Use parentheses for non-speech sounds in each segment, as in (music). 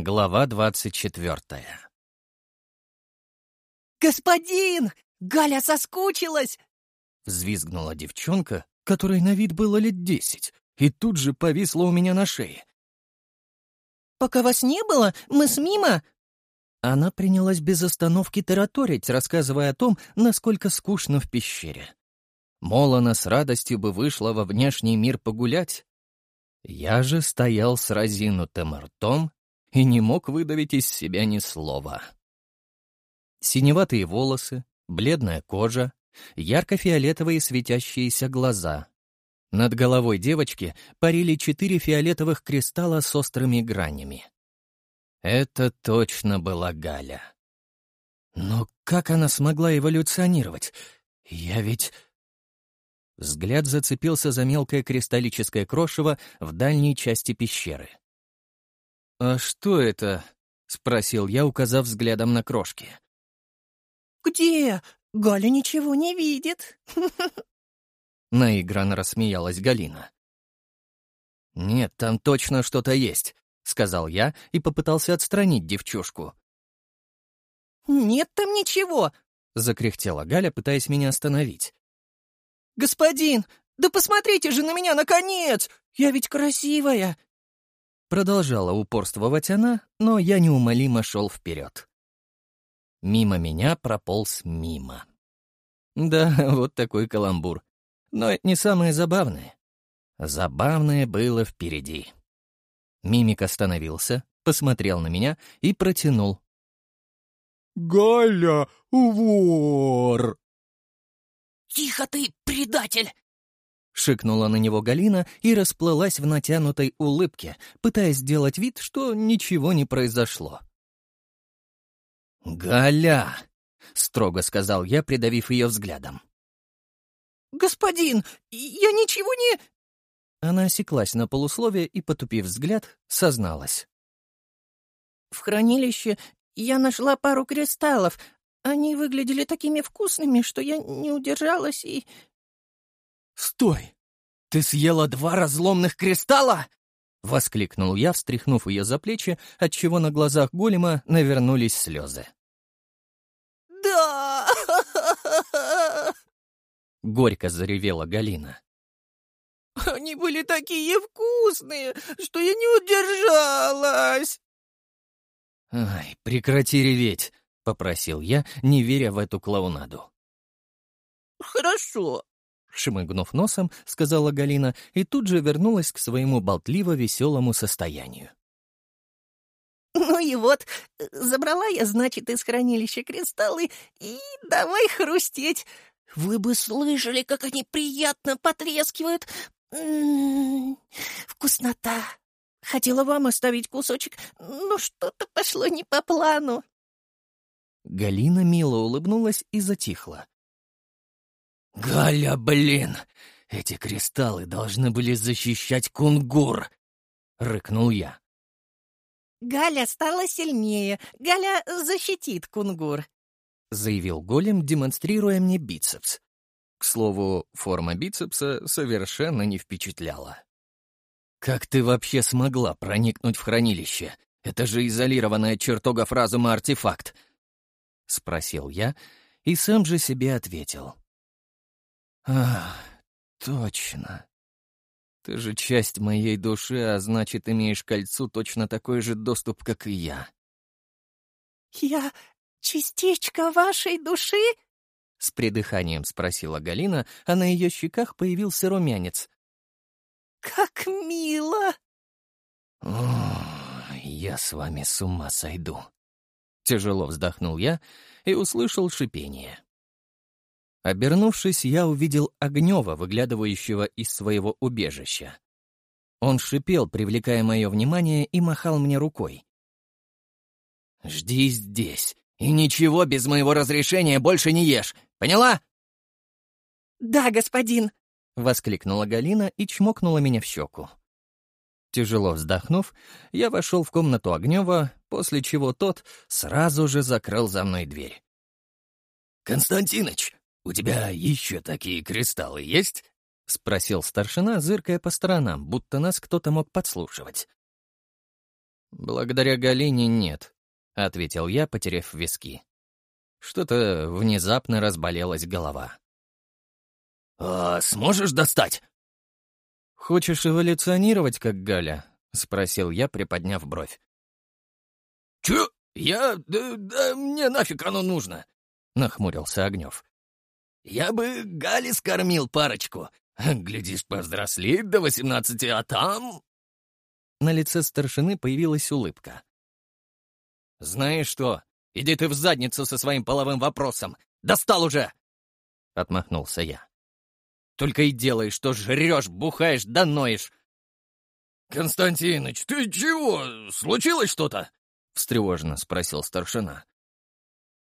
Глава двадцать четвертая. «Господин! Галя соскучилась!» Взвизгнула девчонка, которой на вид было лет десять, и тут же повисла у меня на шее. «Пока вас не было, мы с Мимо...» Она принялась без остановки тараторить, рассказывая о том, насколько скучно в пещере. Мол, она с радостью бы вышла во внешний мир погулять. Я же стоял с разинутым ртом и не мог выдавить из себя ни слова. Синеватые волосы, бледная кожа, ярко-фиолетовые светящиеся глаза. Над головой девочки парили четыре фиолетовых кристалла с острыми гранями. Это точно была Галя. Но как она смогла эволюционировать? Я ведь... Взгляд зацепился за мелкое кристаллическое крошево в дальней части пещеры. «А что это?» — спросил я, указав взглядом на крошки. «Где? Галя ничего не видит!» (laughs) Наигранно рассмеялась Галина. «Нет, там точно что-то есть», — сказал я и попытался отстранить девчушку. «Нет там ничего!» — закряхтела Галя, пытаясь меня остановить. «Господин, да посмотрите же на меня, наконец! Я ведь красивая! Продолжала упорствовать она, но я неумолимо шел вперед. Мимо меня прополз мимо. Да, (laughs) вот такой каламбур. Но это не самое забавное. Забавное было впереди. Мимик остановился, посмотрел на меня и протянул. «Галя, вор!» «Тихо ты, предатель!» — шикнула на него Галина и расплылась в натянутой улыбке, пытаясь сделать вид, что ничего не произошло. «Галя!» — строго сказал я, придавив ее взглядом. «Господин, я ничего не...» Она осеклась на полусловие и, потупив взгляд, созналась. «В хранилище я нашла пару кристаллов. Они выглядели такими вкусными, что я не удержалась и...» «Стой!» «Ты съела два разломных кристалла?» — воскликнул я, встряхнув ее за плечи, отчего на глазах голема навернулись слезы. «Да!» — горько заревела Галина. «Они были такие вкусные, что я не удержалась!» «Ай, прекрати реветь!» — попросил я, не веря в эту клоунаду. «Хорошо», шмыгнув носом, сказала Галина и тут же вернулась к своему болтливо-веселому состоянию. «Ну и вот, забрала я, значит, из хранилища кристаллы и давай хрустеть. Вы бы слышали, как они приятно потрескивают. М-м, вкуснота. Хотела вам оставить кусочек, но что-то пошло не по плану». Галина мило улыбнулась и затихла. «Галя, блин! Эти кристаллы должны были защищать кунгур!» — рыкнул я. «Галя стала сильнее. Галя защитит кунгур», — заявил голем, демонстрируя мне бицепс. К слову, форма бицепса совершенно не впечатляла. «Как ты вообще смогла проникнуть в хранилище? Это же изолированная чертогов разума артефакт!» — спросил я и сам же себе ответил. Ах, точно. Ты же часть моей души, а значит, имеешь кольцу точно такой же доступ, как и я. Я частичка вашей души? С придыханием спросила Галина, а на ее щеках появился румянец. Как мило! О, я с вами с ума сойду. Тяжело вздохнул я и услышал шипение. Обернувшись, я увидел Огнева, выглядывающего из своего убежища. Он шипел, привлекая мое внимание, и махал мне рукой. «Жди здесь, и ничего без моего разрешения больше не ешь, поняла?» «Да, господин!» — воскликнула Галина и чмокнула меня в щеку. Тяжело вздохнув, я вошел в комнату Огнева, после чего тот сразу же закрыл за мной дверь. «Константиныч, «У тебя еще такие кристаллы есть?» — спросил старшина, зыркая по сторонам, будто нас кто-то мог подслушивать. «Благодаря Галине нет», — ответил я, потеряв виски. Что-то внезапно разболелась голова. «А сможешь достать?» «Хочешь эволюционировать, как Галя?» — спросил я, приподняв бровь. «Чё? Я... Да, да мне нафиг оно нужно!» — нахмурился Огнёв. Я бы Гали скормил парочку. Глядишь, повзрослеет до восемнадцати, а там...» На лице старшины появилась улыбка. «Знаешь что? Иди ты в задницу со своим половым вопросом! Достал уже!» Отмахнулся я. «Только и делай, что жрешь, бухаешь да ноешь!» «Константиныч, ты чего? Случилось что-то?» — встревоженно спросил старшина.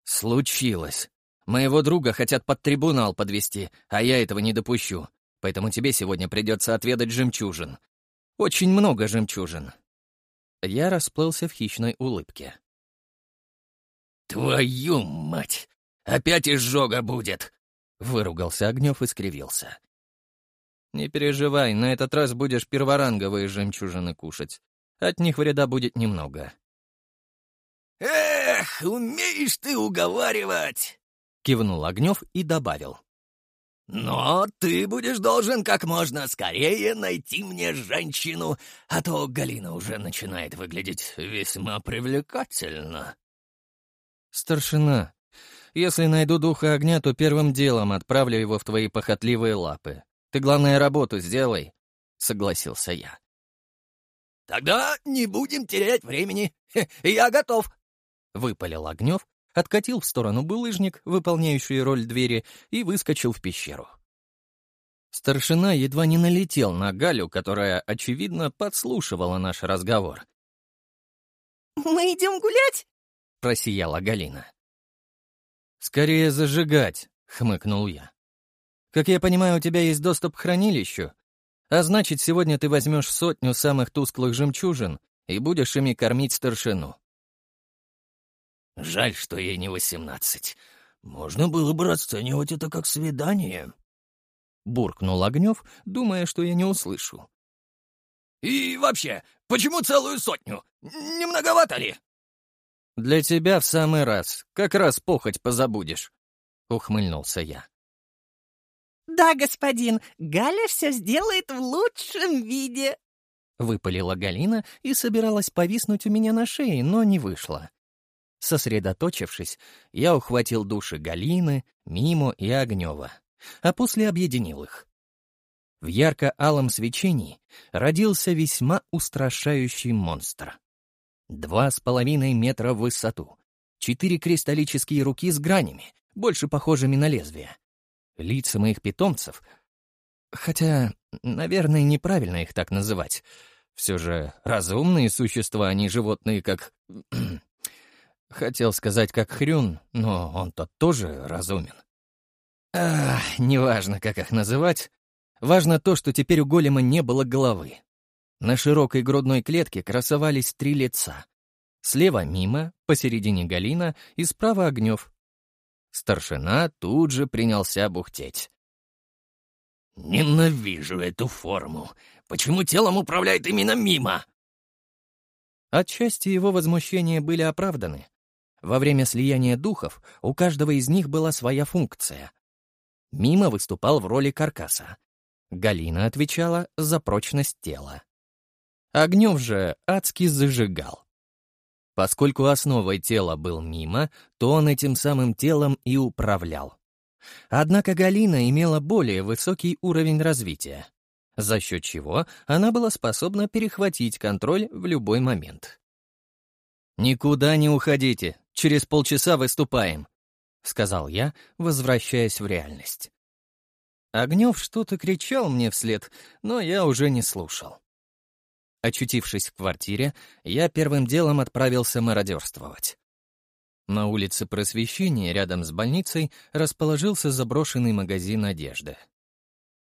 «Случилось!» Моего друга хотят под трибунал подвести, а я этого не допущу. Поэтому тебе сегодня придется отведать жемчужин. Очень много жемчужин». Я расплылся в хищной улыбке. «Твою мать! Опять изжога будет!» — выругался Огнев и скривился. «Не переживай, на этот раз будешь перворанговые жемчужины кушать. От них вреда будет немного». «Эх, умеешь ты уговаривать!» кивнул Огнев и добавил. «Но ты будешь должен как можно скорее найти мне женщину, а то Галина уже начинает выглядеть весьма привлекательно». «Старшина, если найду духа огня, то первым делом отправлю его в твои похотливые лапы. Ты, главное, работу сделай», — согласился я. «Тогда не будем терять времени. Я готов», — выпалил Огнев откатил в сторону булыжник, выполняющий роль двери, и выскочил в пещеру. Старшина едва не налетел на Галю, которая, очевидно, подслушивала наш разговор. «Мы идем гулять?» — просияла Галина. «Скорее зажигать», — хмыкнул я. «Как я понимаю, у тебя есть доступ к хранилищу, а значит, сегодня ты возьмешь сотню самых тусклых жемчужин и будешь ими кормить старшину. Жаль, что ей не восемнадцать. Можно было бы расценивать это как свидание. Буркнул Огнев, думая, что я не услышу. «И вообще, почему целую сотню? Не многовато ли?» «Для тебя в самый раз. Как раз похоть позабудешь», — ухмыльнулся я. «Да, господин, Галя все сделает в лучшем виде», — выпалила Галина и собиралась повиснуть у меня на шее, но не вышла. Сосредоточившись, я ухватил души Галины, Мимо и Огнева, а после объединил их. В ярко-алом свечении родился весьма устрашающий монстр. Два с половиной метра в высоту, четыре кристаллические руки с гранями, больше похожими на лезвия. Лица моих питомцев, хотя, наверное, неправильно их так называть, все же разумные существа, а не животные, как Хотел сказать, как Хрюн, но он-то тоже разумен. Ах, неважно, как их называть. Важно то, что теперь у голема не было головы. На широкой грудной клетке красовались три лица. Слева Мима, посередине Галина и справа Огнев. Старшина тут же принялся бухтеть. «Ненавижу эту форму. Почему телом управляет именно Мима?» Отчасти его возмущения были оправданы. Во время слияния духов у каждого из них была своя функция. Мимо выступал в роли каркаса. Галина отвечала за прочность тела. Огнев же адски зажигал. Поскольку основой тела был мимо, то он этим самым телом и управлял. Однако Галина имела более высокий уровень развития, за счет чего она была способна перехватить контроль в любой момент. «Никуда не уходите!» Через полчаса выступаем», — сказал я, возвращаясь в реальность. Огнев что-то кричал мне вслед, но я уже не слушал. Очутившись в квартире, я первым делом отправился мародерствовать. На улице Просвещения, рядом с больницей, расположился заброшенный магазин одежды.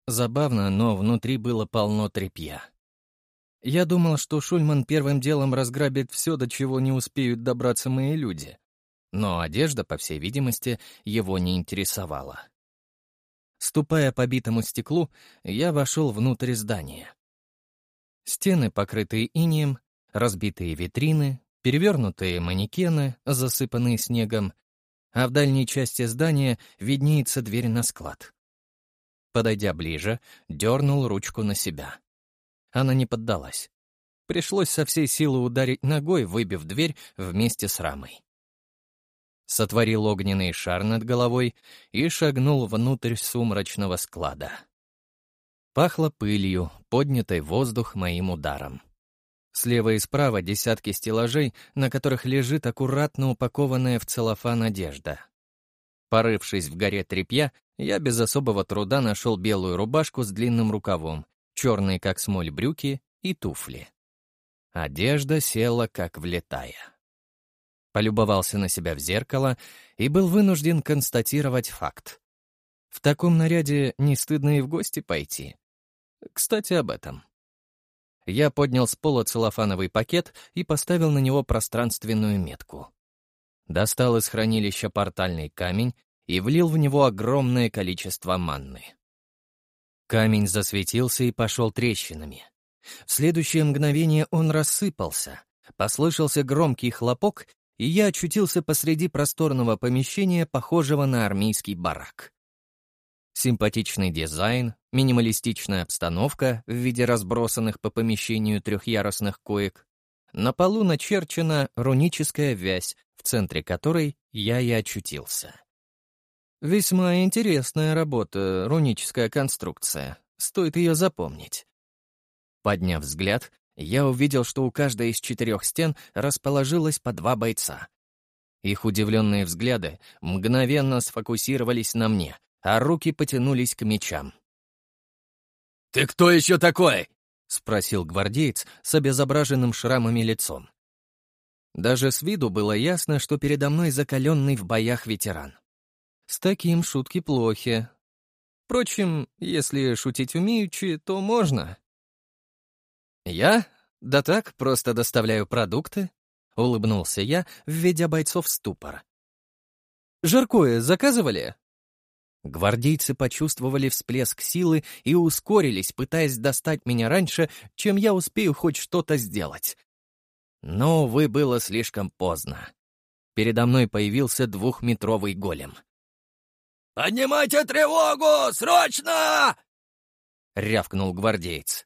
Забавно, но внутри было полно тряпья. Я думал, что Шульман первым делом разграбит все, до чего не успеют добраться мои люди. Но одежда, по всей видимости, его не интересовала. Ступая по битому стеклу, я вошел внутрь здания. Стены, покрытые инеем, разбитые витрины, перевернутые манекены, засыпанные снегом, а в дальней части здания виднеется дверь на склад. Подойдя ближе, дернул ручку на себя. Она не поддалась. Пришлось со всей силы ударить ногой, выбив дверь вместе с рамой сотворил огненный шар над головой и шагнул внутрь сумрачного склада. Пахло пылью, поднятой воздух моим ударом. Слева и справа десятки стеллажей, на которых лежит аккуратно упакованная в целлофан одежда. Порывшись в горе тряпья, я без особого труда нашел белую рубашку с длинным рукавом, черные как смоль брюки и туфли. Одежда села как влетая полюбовался на себя в зеркало и был вынужден констатировать факт. В таком наряде не стыдно и в гости пойти. Кстати, об этом. Я поднял с пола целлофановый пакет и поставил на него пространственную метку. Достал из хранилища портальный камень и влил в него огромное количество манны. Камень засветился и пошел трещинами. В следующее мгновение он рассыпался, послышался громкий хлопок, и я очутился посреди просторного помещения, похожего на армейский барак. Симпатичный дизайн, минималистичная обстановка в виде разбросанных по помещению трехъярусных коек. На полу начерчена руническая вязь, в центре которой я и очутился. Весьма интересная работа, руническая конструкция. Стоит ее запомнить. Подняв взгляд, я увидел, что у каждой из четырех стен расположилось по два бойца. Их удивленные взгляды мгновенно сфокусировались на мне, а руки потянулись к мечам. «Ты кто еще такой?» — спросил гвардеец с обезображенным шрамами лицом. Даже с виду было ясно, что передо мной закаленный в боях ветеран. С таким шутки плохи. Впрочем, если шутить умеючи, то можно. «Я? Да так, просто доставляю продукты», — улыбнулся я, введя бойцов в ступор. «Жаркое заказывали?» Гвардейцы почувствовали всплеск силы и ускорились, пытаясь достать меня раньше, чем я успею хоть что-то сделать. Но, увы, было слишком поздно. Передо мной появился двухметровый голем. «Поднимайте тревогу! Срочно!» — рявкнул гвардеец.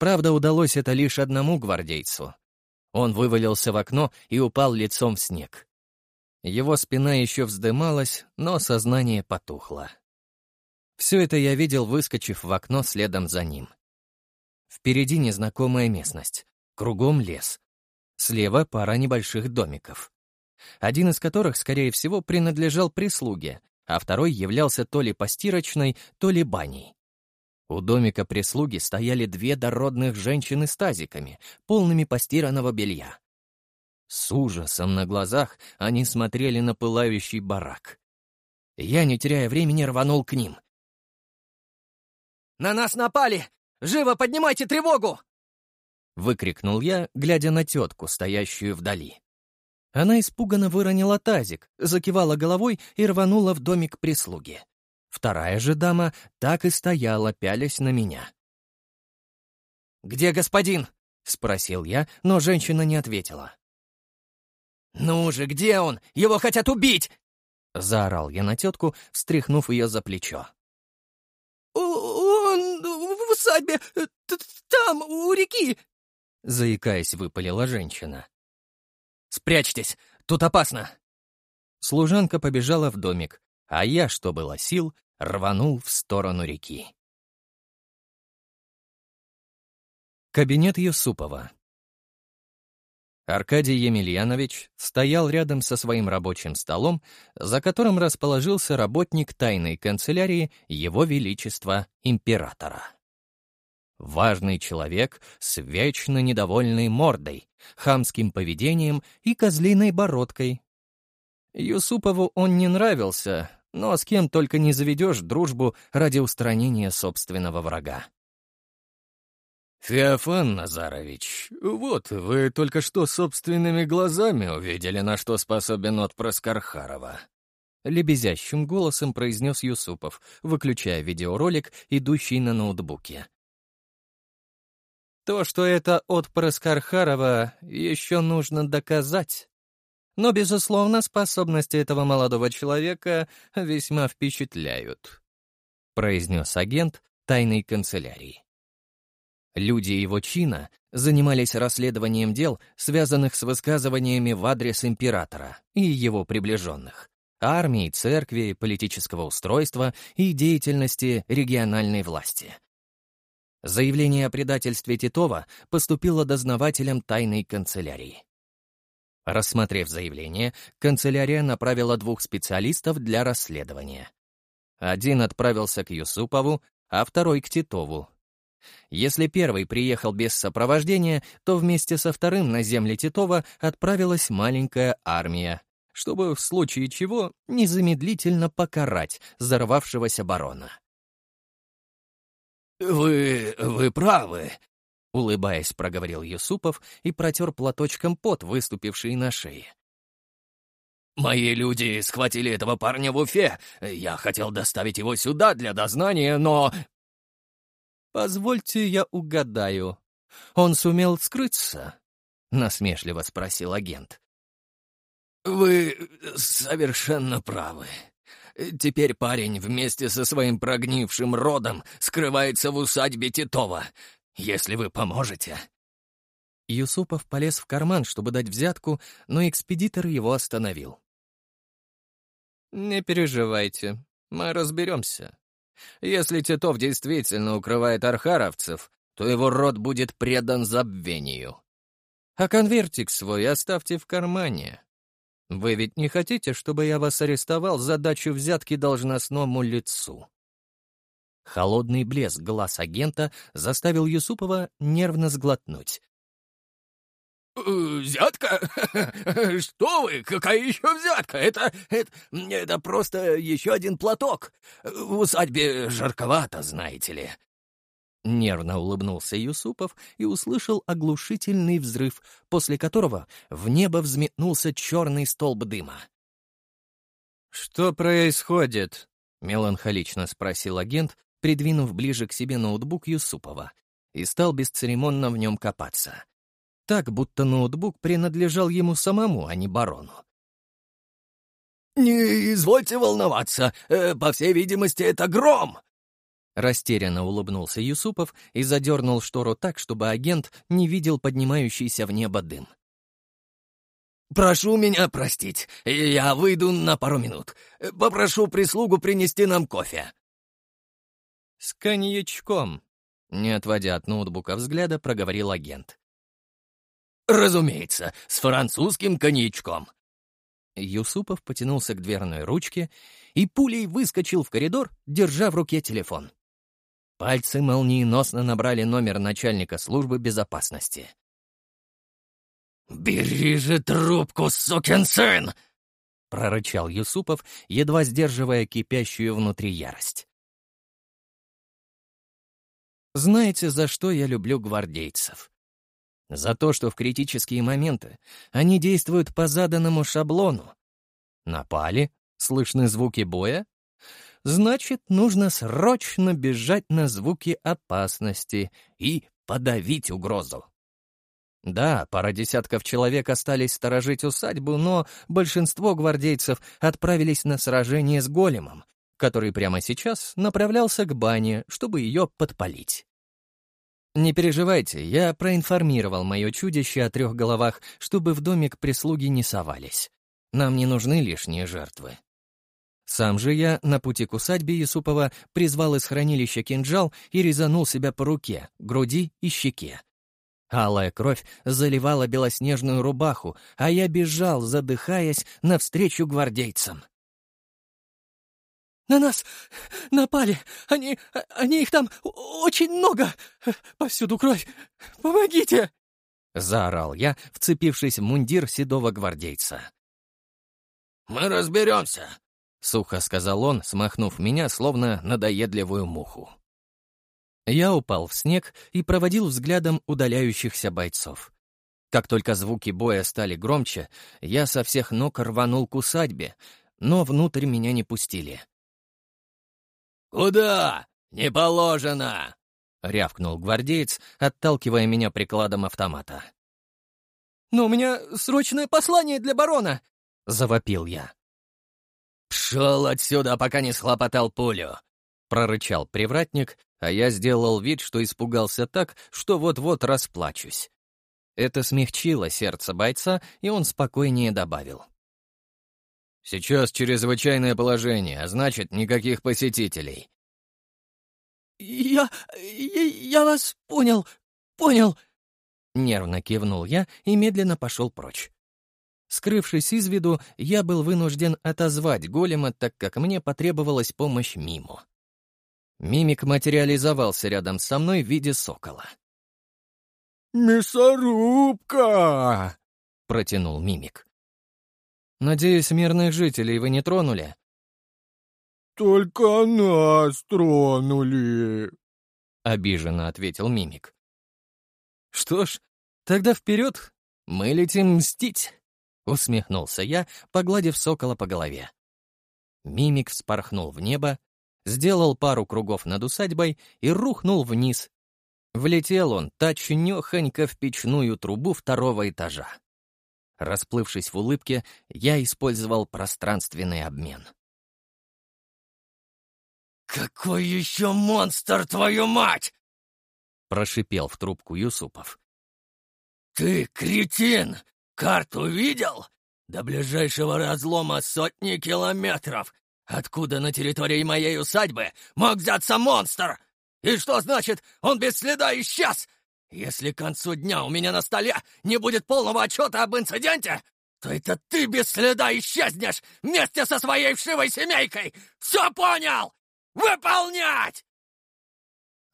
Правда, удалось это лишь одному гвардейцу. Он вывалился в окно и упал лицом в снег. Его спина еще вздымалась, но сознание потухло. Все это я видел, выскочив в окно следом за ним. Впереди незнакомая местность, кругом лес. Слева пара небольших домиков. Один из которых, скорее всего, принадлежал прислуге, а второй являлся то ли постирочной, то ли баней. У домика прислуги стояли две дородных женщины с тазиками, полными постиранного белья. С ужасом на глазах они смотрели на пылающий барак. Я, не теряя времени, рванул к ним. «На нас напали! Живо поднимайте тревогу!» Выкрикнул я, глядя на тетку, стоящую вдали. Она испуганно выронила тазик, закивала головой и рванула в домик прислуги. Вторая же дама так и стояла, пялясь на меня. «Где господин?» — спросил я, но женщина не ответила. «Ну же, где он? Его хотят убить!» — заорал я на тетку, встряхнув ее за плечо. «Он в усадьбе, э, там, у реки!» — заикаясь, выпалила женщина. «Спрячьтесь, тут опасно!» Служанка побежала в домик, а я, что было сил, рванул в сторону реки. Кабинет Юсупова. Аркадий Емельянович стоял рядом со своим рабочим столом, за которым расположился работник тайной канцелярии Его Величества Императора. Важный человек с вечно недовольной мордой, хамским поведением и козлиной бородкой. Юсупову он не нравился, но с кем только не заведешь дружбу ради устранения собственного врага. «Феофан Назарович, вот вы только что собственными глазами увидели, на что способен отпрыск Архарова», — лебезящим голосом произнес Юсупов, выключая видеоролик, идущий на ноутбуке. «То, что это отпрыск Архарова, еще нужно доказать» но, безусловно, способности этого молодого человека весьма впечатляют», — произнес агент тайной канцелярии. Люди его чина занимались расследованием дел, связанных с высказываниями в адрес императора и его приближенных, армии, церкви, политического устройства и деятельности региональной власти. Заявление о предательстве Титова поступило дознавателям тайной канцелярии. Рассмотрев заявление, канцелярия направила двух специалистов для расследования. Один отправился к Юсупову, а второй — к Титову. Если первый приехал без сопровождения, то вместе со вторым на земли Титова отправилась маленькая армия, чтобы в случае чего незамедлительно покарать взорвавшегося барона. «Вы... вы правы», — улыбаясь, проговорил Юсупов и протер платочком пот, выступивший на шее. «Мои люди схватили этого парня в Уфе. Я хотел доставить его сюда для дознания, но...» «Позвольте я угадаю. Он сумел скрыться?» — насмешливо спросил агент. «Вы совершенно правы», Теперь парень вместе со своим прогнившим родом скрывается в усадьбе Титова если вы поможете». Юсупов полез в карман, чтобы дать взятку, но экспедитор его остановил. «Не переживайте, мы разберемся. Если Титов действительно укрывает архаровцев, то его род будет предан забвению. А конвертик свой оставьте в кармане. Вы ведь не хотите, чтобы я вас арестовал за дачу взятки должностному лицу?» Холодный блеск глаз агента заставил Юсупова нервно сглотнуть. «Э, «Взятка? (laughs) Что вы? Какая еще взятка? Это, это, это просто еще один платок. В усадьбе жарковато, знаете ли». Нервно улыбнулся Юсупов и услышал оглушительный взрыв, после которого в небо взметнулся черный столб дыма. «Что происходит?» — меланхолично спросил агент, придвинув ближе к себе ноутбук Юсупова, и стал бесцеремонно в нем копаться. Так, будто ноутбук принадлежал ему самому, а не барону. «Не извольте волноваться, э, по всей видимости, это гром!» Растерянно улыбнулся Юсупов и задернул штору так, чтобы агент не видел поднимающийся в небо дым. «Прошу меня простить, я выйду на пару минут. Попрошу прислугу принести нам кофе» с коньячком», — не отводя от ноутбука взгляда, проговорил агент. «Разумеется, с французским коньячком», Юсупов потянулся к дверной ручке и пулей выскочил в коридор, держа в руке телефон. Пальцы молниеносно набрали номер начальника службы безопасности. «Бери же трубку, сукин сын!» — прорычал Юсупов, едва сдерживая кипящую внутри ярость. Знаете, за что я люблю гвардейцев? За то, что в критические моменты они действуют по заданному шаблону. Напали? Слышны звуки боя? Значит, нужно срочно бежать на звуки опасности и подавить угрозу. Да, пара десятков человек остались сторожить усадьбу, но большинство гвардейцев отправились на сражение с големом, который прямо сейчас направлялся к бане, чтобы ее подпалить. «Не переживайте, я проинформировал мое чудище о трех головах, чтобы в домик прислуги не совались. Нам не нужны лишние жертвы». Сам же я на пути к усадьбе Исупова призвал из хранилища кинжал и резанул себя по руке, груди и щеке. Алая кровь заливала белоснежную рубаху, а я бежал, задыхаясь, навстречу гвардейцам. На нас напали! Они... они их там очень много! Повсюду кровь! Помогите!» Заорал я, вцепившись в мундир седого гвардейца. «Мы разберемся!» — сухо сказал он, смахнув меня, словно надоедливую муху. Я упал в снег и проводил взглядом удаляющихся бойцов. Как только звуки боя стали громче, я со всех ног рванул к усадьбе, но внутрь меня не пустили. «Куда? Не положено!» — рявкнул гвардеец, отталкивая меня прикладом автомата. «Но у меня срочное послание для барона!» — завопил я. «Пшел отсюда, пока не схлопотал пулю!» — прорычал привратник, а я сделал вид, что испугался так, что вот-вот расплачусь. Это смягчило сердце бойца, и он спокойнее добавил. Сейчас чрезвычайное положение, а значит, никаких посетителей. «Я... я, я вас понял, понял!» Нервно кивнул я и медленно пошел прочь. Скрывшись из виду, я был вынужден отозвать голема, так как мне потребовалась помощь Мимо. Мимик материализовался рядом со мной в виде сокола. «Мясорубка!» — протянул Мимик. Надеюсь, мирных жителей вы не тронули?» «Только нас тронули», — обиженно ответил мимик. «Что ж, тогда вперед, мы летим мстить», — усмехнулся я, погладив сокола по голове. Мимик вспорхнул в небо, сделал пару кругов над усадьбой и рухнул вниз. Влетел он точнёхонько в печную трубу второго этажа. Расплывшись в улыбке, я использовал пространственный обмен. «Какой еще монстр, твою мать!» — прошипел в трубку Юсупов. «Ты кретин! Карту видел? До ближайшего разлома сотни километров! Откуда на территории моей усадьбы мог взяться монстр? И что значит, он без следа исчез? Если к концу дня у меня на столе не будет полного отчета об инциденте, то это ты без следа исчезнешь вместе со своей вшивой семейкой! Все понял! Выполнять!»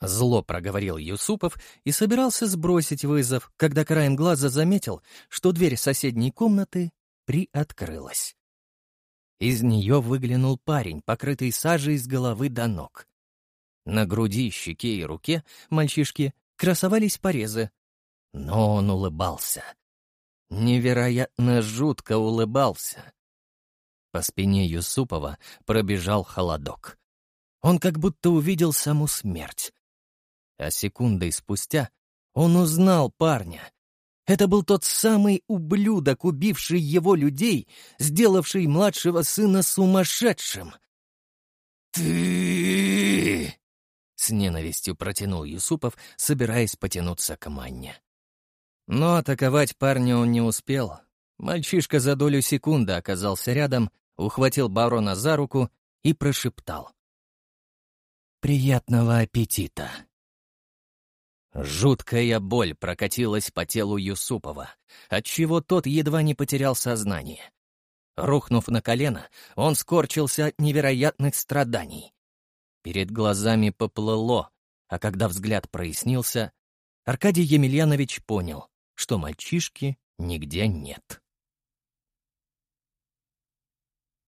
Зло проговорил Юсупов и собирался сбросить вызов, когда краем глаза заметил, что дверь соседней комнаты приоткрылась. Из нее выглянул парень, покрытый сажей с головы до ног. На груди, щеке и руке мальчишки красовались порезы. Но он улыбался. Невероятно жутко улыбался. По спине Юсупова пробежал холодок. Он как будто увидел саму смерть. А секундой спустя он узнал парня. Это был тот самый ублюдок, убивший его людей, сделавший младшего сына сумасшедшим. «Ты...» с ненавистью протянул Юсупов, собираясь потянуться к Манне. Но атаковать парня он не успел. Мальчишка за долю секунды оказался рядом, ухватил барона за руку и прошептал. «Приятного аппетита!» Жуткая боль прокатилась по телу Юсупова, отчего тот едва не потерял сознание. Рухнув на колено, он скорчился от невероятных страданий. Перед глазами поплыло, а когда взгляд прояснился, Аркадий Емельянович понял, что мальчишки нигде нет.